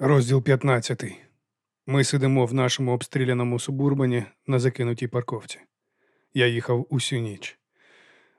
Розділ 15. Ми сидимо в нашому обстріляному субурбані на закинутій парковці. Я їхав усю ніч.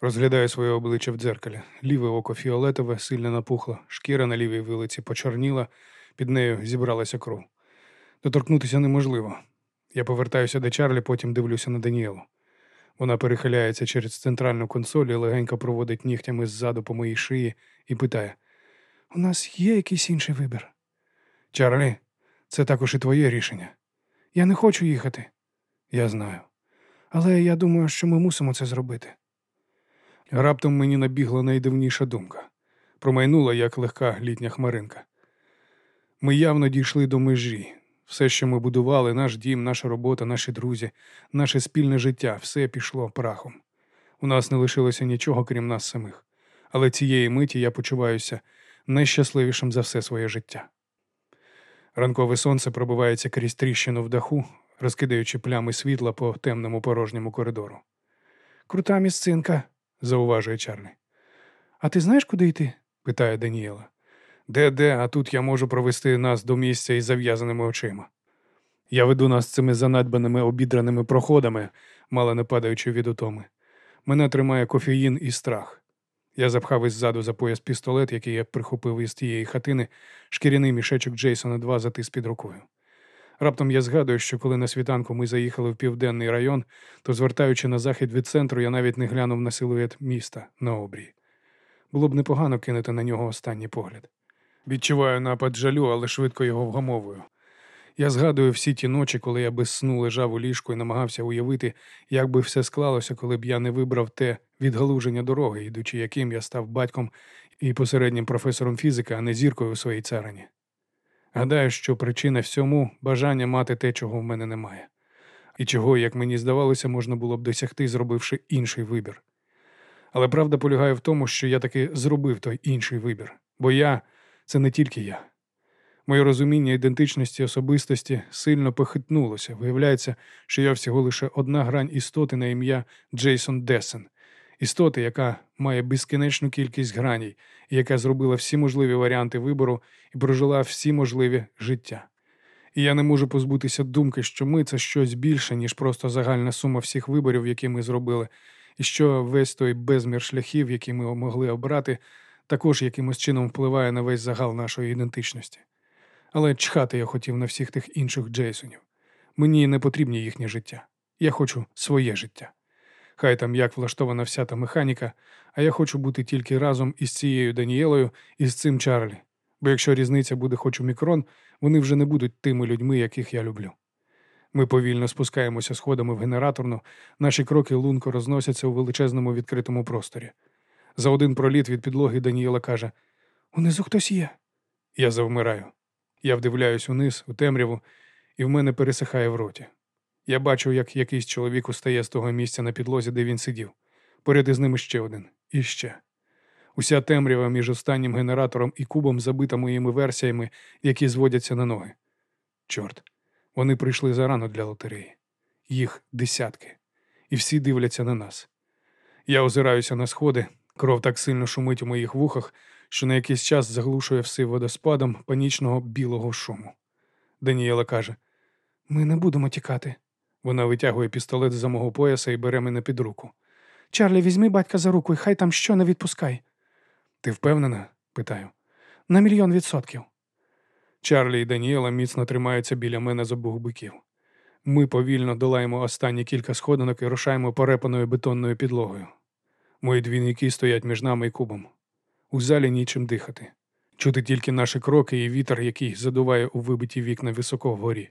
Розглядаю своє обличчя в дзеркалі. Ліве око фіолетове, сильно напухло, шкіра на лівій вилиці почорніла, під нею зібралася кров. Доторкнутися неможливо. Я повертаюся до Чарлі, потім дивлюся на Даніелу. Вона перехиляється через центральну консоль і легенько проводить нігтями ззаду по моїй шиї і питає: У нас є якийсь інший вибір? Чарлі, це також і твоє рішення. Я не хочу їхати. Я знаю. Але я думаю, що ми мусимо це зробити. Раптом мені набігла найдивніша думка. Промайнула, як легка літня хмаринка. Ми явно дійшли до межі. Все, що ми будували, наш дім, наша робота, наші друзі, наше спільне життя, все пішло прахом. У нас не лишилося нічого, крім нас самих. Але цієї миті я почуваюся найщасливішим за все своє життя. Ранкове сонце пробивається крізь тріщину в даху, розкидаючи плями світла по темному порожньому коридору. Крута місцинка, зауважує Чарлі. А ти знаєш, куди йти? питає Даніела. Де де, а тут я можу провести нас до місця із зав'язаними очима. Я веду нас цими занадбаними обідраними проходами, мало не падаючи від утоми. Мене тримає кофеїн і страх. Я запхав іззаду за пояс пістолет, який я прихопив із тієї хатини, шкіряний мішечок Джейсона 2 затис під рукою. Раптом я згадую, що коли на світанку ми заїхали в південний район, то, звертаючи на захід від центру, я навіть не глянув на силует міста на обрії. Було б непогано кинути на нього останній погляд. Відчуваю напад жалю, але швидко його вгамовую. Я згадую всі ті ночі, коли я без сну лежав у ліжку і намагався уявити, як би все склалося, коли б я не вибрав те відгалуження дороги, ідучи яким я став батьком і посереднім професором фізики, а не зіркою у своїй царині. Гадаю, що причина всьому бажання мати те, чого в мене немає, і чого, як мені здавалося, можна було б досягти, зробивши інший вибір. Але правда полягає в тому, що я таки зробив той інший вибір, бо я це не тільки я. Моє розуміння ідентичності особистості сильно похитнулося. Виявляється, що я всього лише одна грань істоти на ім'я Джейсон Десен, істоти, яка має безкінечну кількість граній, і яка зробила всі можливі варіанти вибору і прожила всі можливі життя. І я не можу позбутися думки, що ми це щось більше, ніж просто загальна сума всіх виборів, які ми зробили, і що весь той безмір шляхів, які ми могли обрати, також якимось чином впливає на весь загал нашої ідентичності. Але чхати я хотів на всіх тих інших Джейсонів. Мені не потрібні їхнє життя. Я хочу своє життя. Хай там як влаштована вся та механіка, а я хочу бути тільки разом із цією Даніелою і з цим Чарлі. Бо якщо різниця буде хоч у мікрон, вони вже не будуть тими людьми, яких я люблю. Ми повільно спускаємося сходами в генераторну, наші кроки лунко розносяться у величезному відкритому просторі. За один проліт від підлоги Даніела каже: Унизу хтось є. Я завмираю. Я вдивляюсь униз, у темряву, і в мене пересихає в роті. Я бачу, як якийсь чоловік устає з того місця на підлозі, де він сидів. Поряд із ним ще один. І ще. Уся темрява між останнім генератором і кубом забита моїми версіями, які зводяться на ноги. Чорт, вони прийшли зарано для лотереї. Їх десятки. І всі дивляться на нас. Я озираюся на сходи, кров так сильно шумить у моїх вухах, що на якийсь час заглушує все водоспадом панічного білого шуму. Даніела каже: Ми не будемо тікати. Вона витягує пістолет з за мого пояса і бере мене під руку. Чарлі, візьми батька за руку і хай там що не відпускай. Ти впевнена? питаю. На мільйон відсотків. Чарлі і Даніела міцно тримаються біля мене з обох биків. Ми повільно долаємо останні кілька сходинок і рушаємо порепаною бетонною підлогою. Мої двійники стоять між нами і кубом. У залі нічим дихати. Чути тільки наші кроки і вітер, який задуває у вибиті вікна високо вгорі.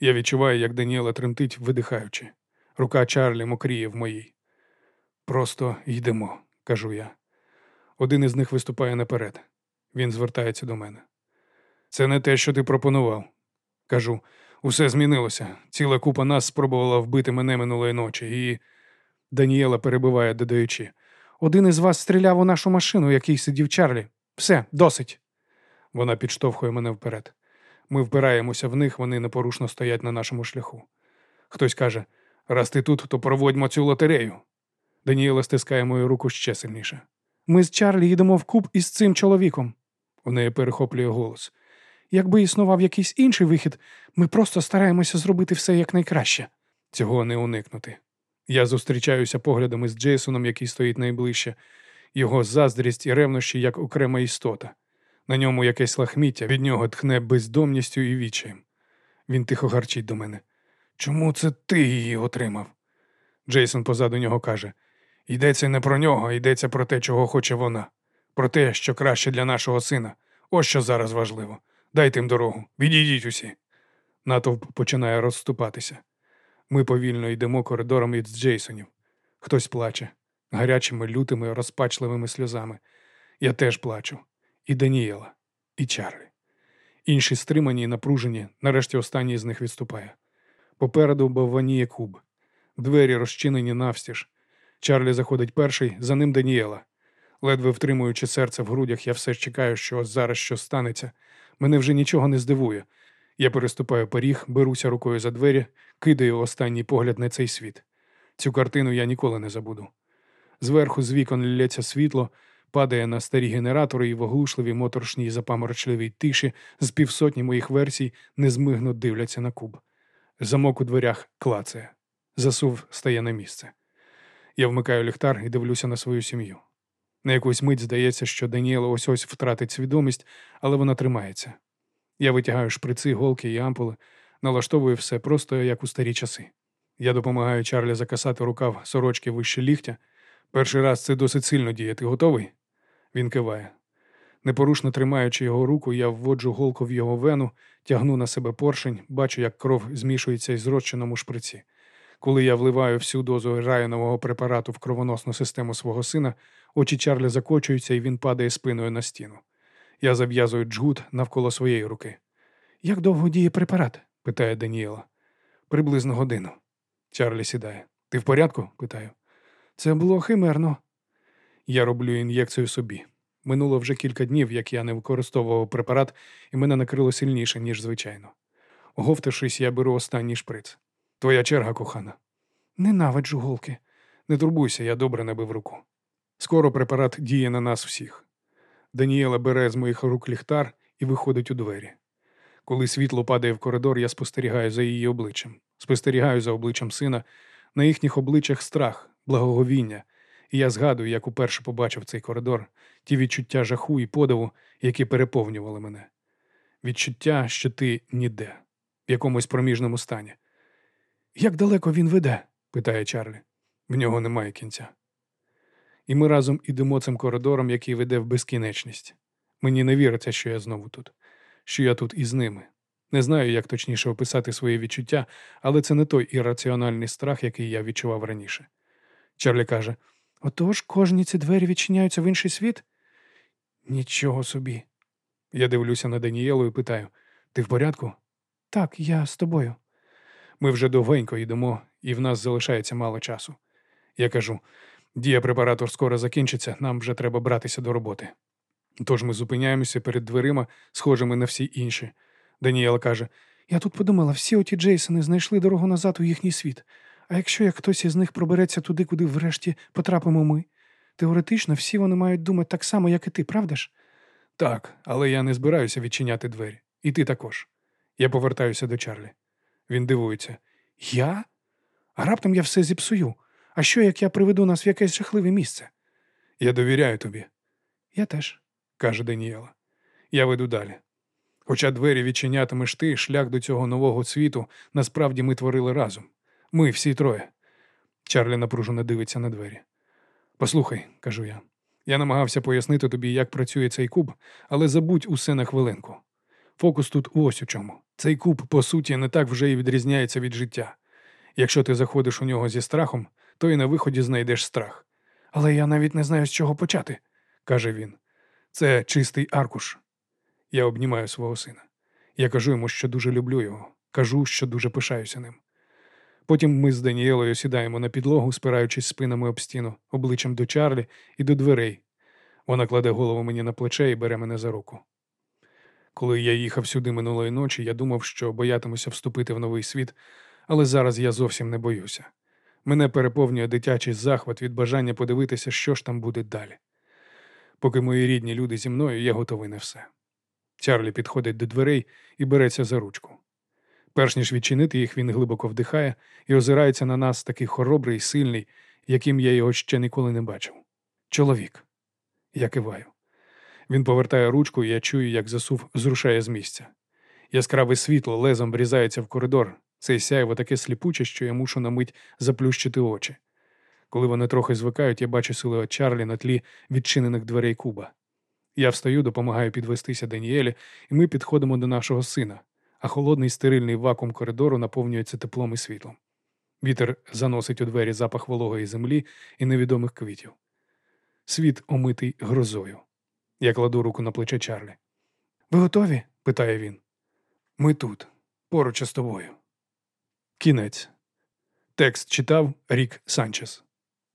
Я відчуваю, як Даніела тремтить, видихаючи. Рука Чарлі мокріє в моїй. Просто йдемо, кажу я. Один із них виступає наперед. Він звертається до мене. Це не те, що ти пропонував. Кажу, усе змінилося. Ціла купа нас спробувала вбити мене минулої ночі, і. Даніела перебиває, додаючи. Один із вас стріляв у нашу машину, який сидів Чарлі. Все, досить. Вона підштовхує мене вперед. Ми впираємося в них, вони непорушно стоять на нашому шляху. Хтось каже: раз ти тут, то проводьмо цю лотерею. Даніела стискає мою руку ще сильніше. Ми з Чарлі їдемо в куб із цим чоловіком. У неї перехоплює голос. Якби існував якийсь інший вихід, ми просто стараємося зробити все якнайкраще. Цього не уникнути. Я зустрічаюся поглядами з Джейсоном, який стоїть найближче, його заздрість і ревнощі як окрема істота. На ньому якесь лахміття, від нього тхне бездомністю і вічаєм. Він тихо гарчить до мене. Чому це ти її отримав? Джейсон позаду нього каже: Йдеться не про нього, йдеться про те, чого хоче вона, про те, що краще для нашого сина. Ось що зараз важливо. Дайте їм дорогу, відійдіть усі. Натовп починає розступатися. Ми повільно йдемо коридором від Джейсонів. Хтось плаче гарячими, лютими, розпачливими сльозами. Я теж плачу. І Даніела, і Чарлі. Інші стримані і напружені, нарешті останній з них відступає. Попереду бавваніє куб. Двері розчинені навстіж. Чарлі заходить перший, за ним Даніела. Ледве втримуючи серце в грудях, я все ж чекаю, що зараз щось станеться. Мене вже нічого не здивує. Я переступаю поріг, беруся рукою за двері, кидаю останній погляд на цей світ. Цю картину я ніколи не забуду. Зверху з вікон лється світло, падає на старі генератори і в оглушливій моторшній запаморочливій тиші з півсотні моїх версій незмигно дивляться на куб. Замок у дверях клацає. Засув стає на місце. Я вмикаю ліхтар і дивлюся на свою сім'ю. На якусь мить здається, що Даніела ось ось втратить свідомість, але вона тримається. Я витягаю шприци, голки і ампули, налаштовую все просто як у старі часи. Я допомагаю Чарлі закасати рукав сорочки вище ліхтя. Перший раз це досить сильно діє. Ти готовий? Він киває. Непорушно тримаючи його руку, я вводжу голку в його вену, тягну на себе поршень, бачу, як кров змішується із розчином шприці. Коли я вливаю всю дозу районового препарату в кровоносну систему свого сина, очі Чарлі закочуються і він падає спиною на стіну. Я зав'язую джгут навколо своєї руки. Як довго діє препарат? питає Даніела. Приблизно годину. Чарлі сідає. Ти в порядку? питаю. Це було химерно. Я роблю ін'єкцію собі. Минуло вже кілька днів, як я не використовував препарат, і мене накрило сильніше, ніж звичайно. Оговтавшись, я беру останній шприц. Твоя черга, кохана. Ненавиджу голки. Не турбуйся, я добре набив руку. Скоро препарат діє на нас всіх. Даніела бере з моїх рук ліхтар і виходить у двері. Коли світло падає в коридор, я спостерігаю за її обличчям, спостерігаю за обличчям сина, на їхніх обличчях страх, благоговіння, і я згадую, як уперше побачив цей коридор, ті відчуття жаху і подиву, які переповнювали мене. Відчуття, що ти ніде, в якомусь проміжному стані. Як далеко він веде? питає Чарлі. В нього немає кінця. І ми разом ідемо цим коридором, який веде в безкінечність. Мені не віриться, що я знову тут, що я тут із ними. Не знаю, як точніше описати свої відчуття, але це не той ірраціональний страх, який я відчував раніше. Чарлі каже: Отож кожні ці двері відчиняються в інший світ? Нічого собі. Я дивлюся на Данієлу і питаю: ти в порядку? Так, я з тобою. Ми вже довгенько йдемо, і в нас залишається мало часу. Я кажу: дія препарату скоро закінчиться, нам вже треба братися до роботи. Тож ми зупиняємося перед дверима, схожими на всі інші. Даніела каже: Я тут подумала, всі оті Джейсони знайшли дорогу назад у їхній світ. А якщо як хтось із них пробереться туди, куди врешті потрапимо ми, теоретично всі вони мають думати так само, як і ти, правда ж? Так, але я не збираюся відчиняти двері. І ти також. Я повертаюся до Чарлі. Він дивується. Я? А раптом я все зіпсую. А що, як я приведу нас в якесь жахливе місце? Я довіряю тобі. Я теж, каже Даніела. Я веду далі. Хоча двері відчинятимеш ти, шлях до цього нового світу насправді ми творили разом. Ми всі троє. Чарлі напружено дивиться на двері. Послухай, кажу я. Я намагався пояснити тобі, як працює цей куб, але забудь усе на хвилинку. Фокус тут ось у чому. Цей куб, по суті, не так вже і відрізняється від життя. Якщо ти заходиш у нього зі страхом, то і на виході знайдеш страх. Але я навіть не знаю, з чого почати, каже він. Це чистий аркуш. Я обнімаю свого сина. Я кажу йому, що дуже люблю його, кажу, що дуже пишаюся ним. Потім ми з Даніелою сідаємо на підлогу, спираючись спинами об стіну, обличчям до Чарлі і до дверей. Вона кладе голову мені на плече і бере мене за руку. Коли я їхав сюди минулої ночі, я думав, що боятимуся вступити в новий світ, але зараз я зовсім не боюся. Мене переповнює дитячий захват від бажання подивитися, що ж там буде далі. Поки мої рідні люди зі мною, я готовий на все. Чарлі підходить до дверей і береться за ручку. Перш ніж відчинити їх, він глибоко вдихає і озирається на нас такий хоробрий сильний, яким я його ще ніколи не бачив. Чоловік. Я киваю. Він повертає ручку, і я чую, як засув зрушає з місця. Яскраве світло лезом врізається в коридор. Цей сяйво таке сліпуче, що я мушу на мить заплющити очі. Коли вони трохи звикають, я бачу силует Чарлі на тлі відчинених дверей куба. Я встаю, допомагаю підвестися Даніелі, і ми підходимо до нашого сина, а холодний стерильний вакуум коридору наповнюється теплом і світлом. Вітер заносить у двері запах вологої землі і невідомих квітів. Світ омитий грозою. Я кладу руку на плече Чарлі. Ви готові? питає він. Ми тут, поруч із тобою. Кінець. Текст читав Рік Санчес.